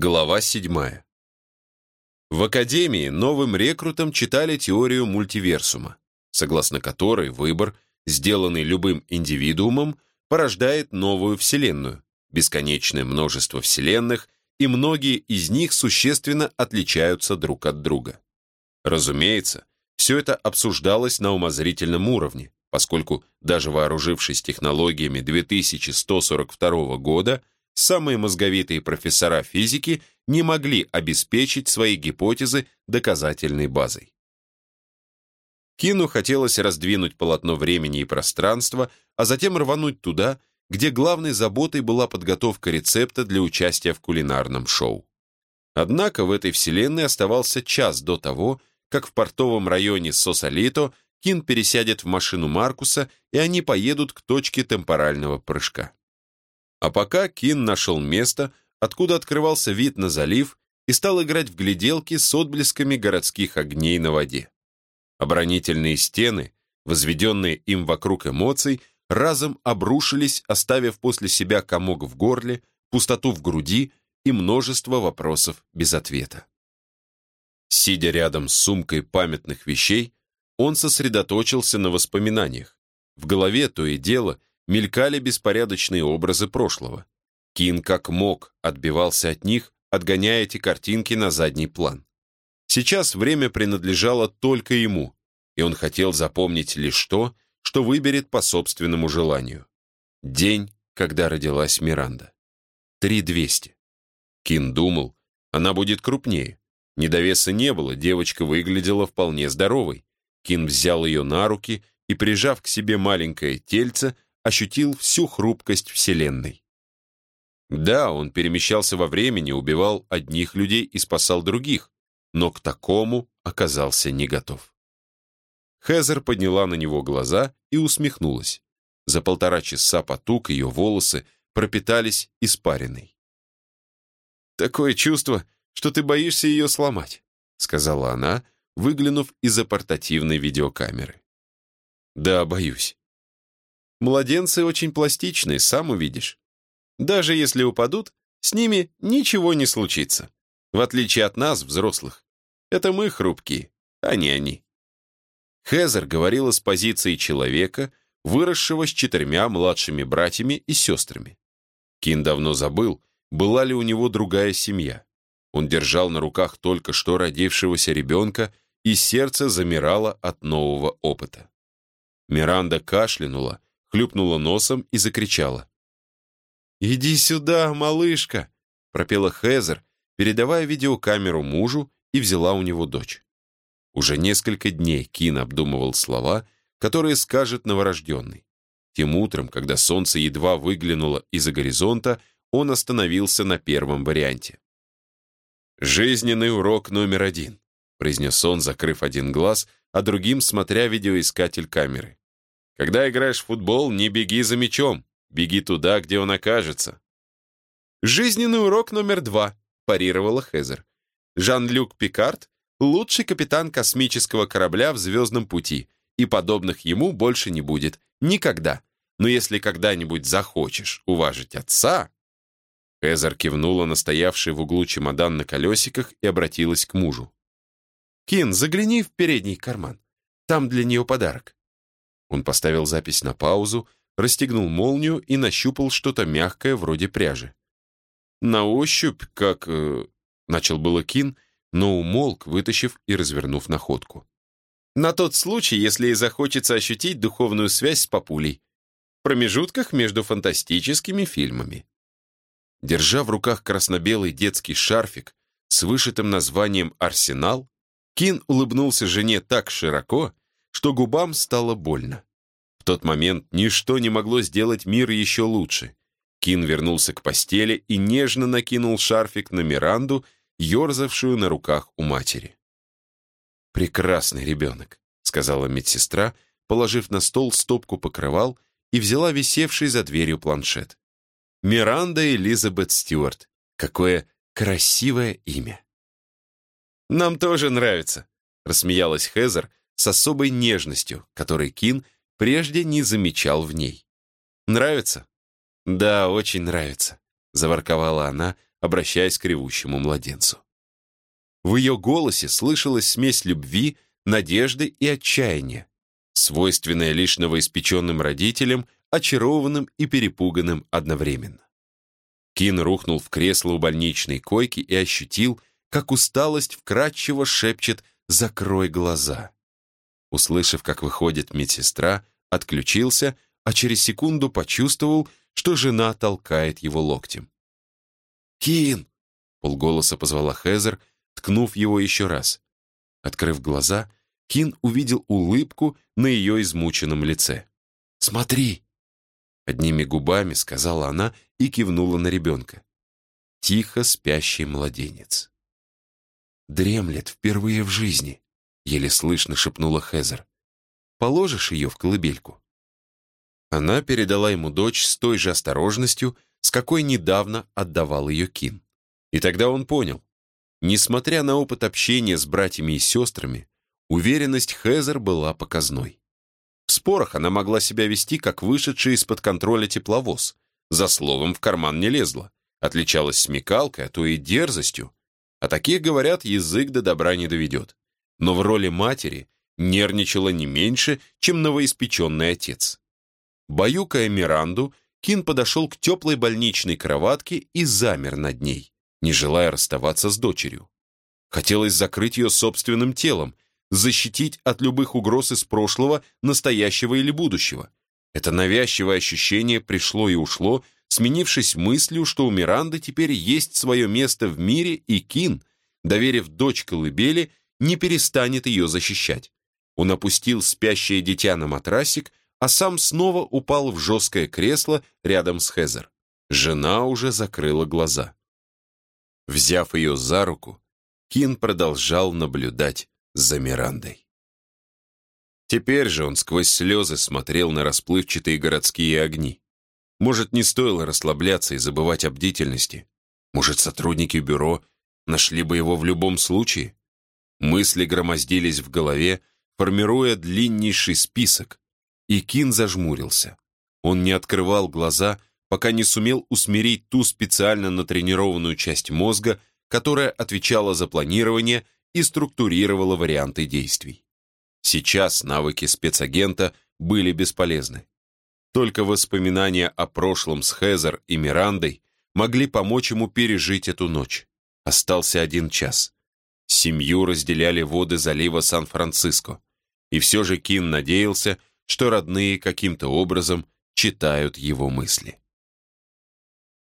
Глава 7. В Академии новым рекрутам читали теорию мультиверсума, согласно которой выбор, сделанный любым индивидуумом, порождает новую Вселенную, бесконечное множество Вселенных, и многие из них существенно отличаются друг от друга. Разумеется, все это обсуждалось на умозрительном уровне, поскольку даже вооружившись технологиями 2142 года, самые мозговитые профессора физики не могли обеспечить свои гипотезы доказательной базой. Кину хотелось раздвинуть полотно времени и пространства, а затем рвануть туда, где главной заботой была подготовка рецепта для участия в кулинарном шоу. Однако в этой вселенной оставался час до того, как в портовом районе Сосалито Кин пересядет в машину Маркуса, и они поедут к точке темпорального прыжка. А пока Кин нашел место, откуда открывался вид на залив, и стал играть в гляделки с отблесками городских огней на воде. Оборонительные стены, возведенные им вокруг эмоций, разом обрушились, оставив после себя комок в горле, пустоту в груди и множество вопросов без ответа. Сидя рядом с сумкой памятных вещей, он сосредоточился на воспоминаниях. В голове то и дело мелькали беспорядочные образы прошлого. Кин как мог отбивался от них, отгоняя эти картинки на задний план. Сейчас время принадлежало только ему, и он хотел запомнить лишь то, что выберет по собственному желанию. День, когда родилась Миранда. 3200. Кин думал, она будет крупнее. Недовеса не было, девочка выглядела вполне здоровой. Кин взял ее на руки и, прижав к себе маленькое тельце, ощутил всю хрупкость Вселенной. Да, он перемещался во времени, убивал одних людей и спасал других, но к такому оказался не готов. Хезер подняла на него глаза и усмехнулась. За полтора часа потуг ее волосы пропитались испариной. «Такое чувство, что ты боишься ее сломать», сказала она, выглянув из-за портативной видеокамеры. «Да, боюсь. Младенцы очень пластичны, сам увидишь. Даже если упадут, с ними ничего не случится. В отличие от нас, взрослых. Это мы хрупкие, а не они. Хезер говорила с позиции человека, выросшего с четырьмя младшими братьями и сестрами. Кин давно забыл, была ли у него другая семья. Он держал на руках только что родившегося ребенка, и сердце замирало от нового опыта. Миранда кашлянула, хлюпнула носом и закричала. «Иди сюда, малышка!» — пропела Хезер, передавая видеокамеру мужу и взяла у него дочь. Уже несколько дней Кин обдумывал слова, которые скажет новорожденный. Тем утром, когда солнце едва выглянуло из-за горизонта, он остановился на первом варианте. «Жизненный урок номер один», — произнес он, закрыв один глаз, а другим смотря видеоискатель камеры. Когда играешь в футбол, не беги за мячом, беги туда, где он окажется. «Жизненный урок номер два», — парировала Хезер. «Жан-Люк Пикард — лучший капитан космического корабля в звездном пути, и подобных ему больше не будет. Никогда. Но если когда-нибудь захочешь уважить отца...» Хезер кивнула на стоявший в углу чемодан на колесиках и обратилась к мужу. «Кин, загляни в передний карман. Там для нее подарок». Он поставил запись на паузу, расстегнул молнию и нащупал что-то мягкое вроде пряжи. На ощупь, как... Э, начал было Кин, но умолк, вытащив и развернув находку. На тот случай, если и захочется ощутить духовную связь с папулей. В промежутках между фантастическими фильмами. Держа в руках красно-белый детский шарфик с вышитым названием «Арсенал», Кин улыбнулся жене так широко, что губам стало больно. В тот момент ничто не могло сделать мир еще лучше. Кин вернулся к постели и нежно накинул шарфик на Миранду, ерзавшую на руках у матери. «Прекрасный ребенок», — сказала медсестра, положив на стол стопку покрывал и взяла висевший за дверью планшет. «Миранда Элизабет Стюарт. Какое красивое имя!» «Нам тоже нравится», — рассмеялась Хезер, с особой нежностью, которой Кин прежде не замечал в ней. «Нравится?» «Да, очень нравится», — заворковала она, обращаясь к ревущему младенцу. В ее голосе слышалась смесь любви, надежды и отчаяния, свойственная лишь новоиспеченным родителям, очарованным и перепуганным одновременно. Кин рухнул в кресло у больничной койки и ощутил, как усталость вкрадчиво шепчет «закрой глаза». Услышав, как выходит медсестра, отключился, а через секунду почувствовал, что жена толкает его локтем. «Кин!» — полголоса позвала Хезер, ткнув его еще раз. Открыв глаза, Кин увидел улыбку на ее измученном лице. «Смотри!» Одними губами сказала она и кивнула на ребенка. Тихо спящий младенец. «Дремлет впервые в жизни», — еле слышно шепнула Хезер. «Положишь ее в колыбельку?» Она передала ему дочь с той же осторожностью, с какой недавно отдавал ее Кин. И тогда он понял. Несмотря на опыт общения с братьями и сестрами, уверенность Хезер была показной. В спорах она могла себя вести, как вышедший из-под контроля тепловоз. За словом в карман не лезла. Отличалась смекалкой, а то и дерзостью. О таких, говорят, язык до добра не доведет. Но в роли матери нервничала не меньше, чем новоиспеченный отец. Баюкая Миранду, Кин подошел к теплой больничной кроватке и замер над ней, не желая расставаться с дочерью. Хотелось закрыть ее собственным телом, защитить от любых угроз из прошлого, настоящего или будущего. Это навязчивое ощущение пришло и ушло, сменившись мыслью, что у Миранды теперь есть свое место в мире, и Кин, доверив дочь колыбели, не перестанет ее защищать. Он опустил спящее дитя на матрасик, а сам снова упал в жесткое кресло рядом с Хезер. Жена уже закрыла глаза. Взяв ее за руку, Кин продолжал наблюдать за Мирандой. Теперь же он сквозь слезы смотрел на расплывчатые городские огни. Может, не стоило расслабляться и забывать о бдительности? Может, сотрудники бюро нашли бы его в любом случае? Мысли громоздились в голове, формируя длиннейший список, и Кин зажмурился. Он не открывал глаза, пока не сумел усмирить ту специально натренированную часть мозга, которая отвечала за планирование и структурировала варианты действий. Сейчас навыки спецагента были бесполезны. Только воспоминания о прошлом с Хезер и Мирандой могли помочь ему пережить эту ночь. Остался один час. Семью разделяли воды залива Сан-Франциско. И все же Кин надеялся, что родные каким-то образом читают его мысли.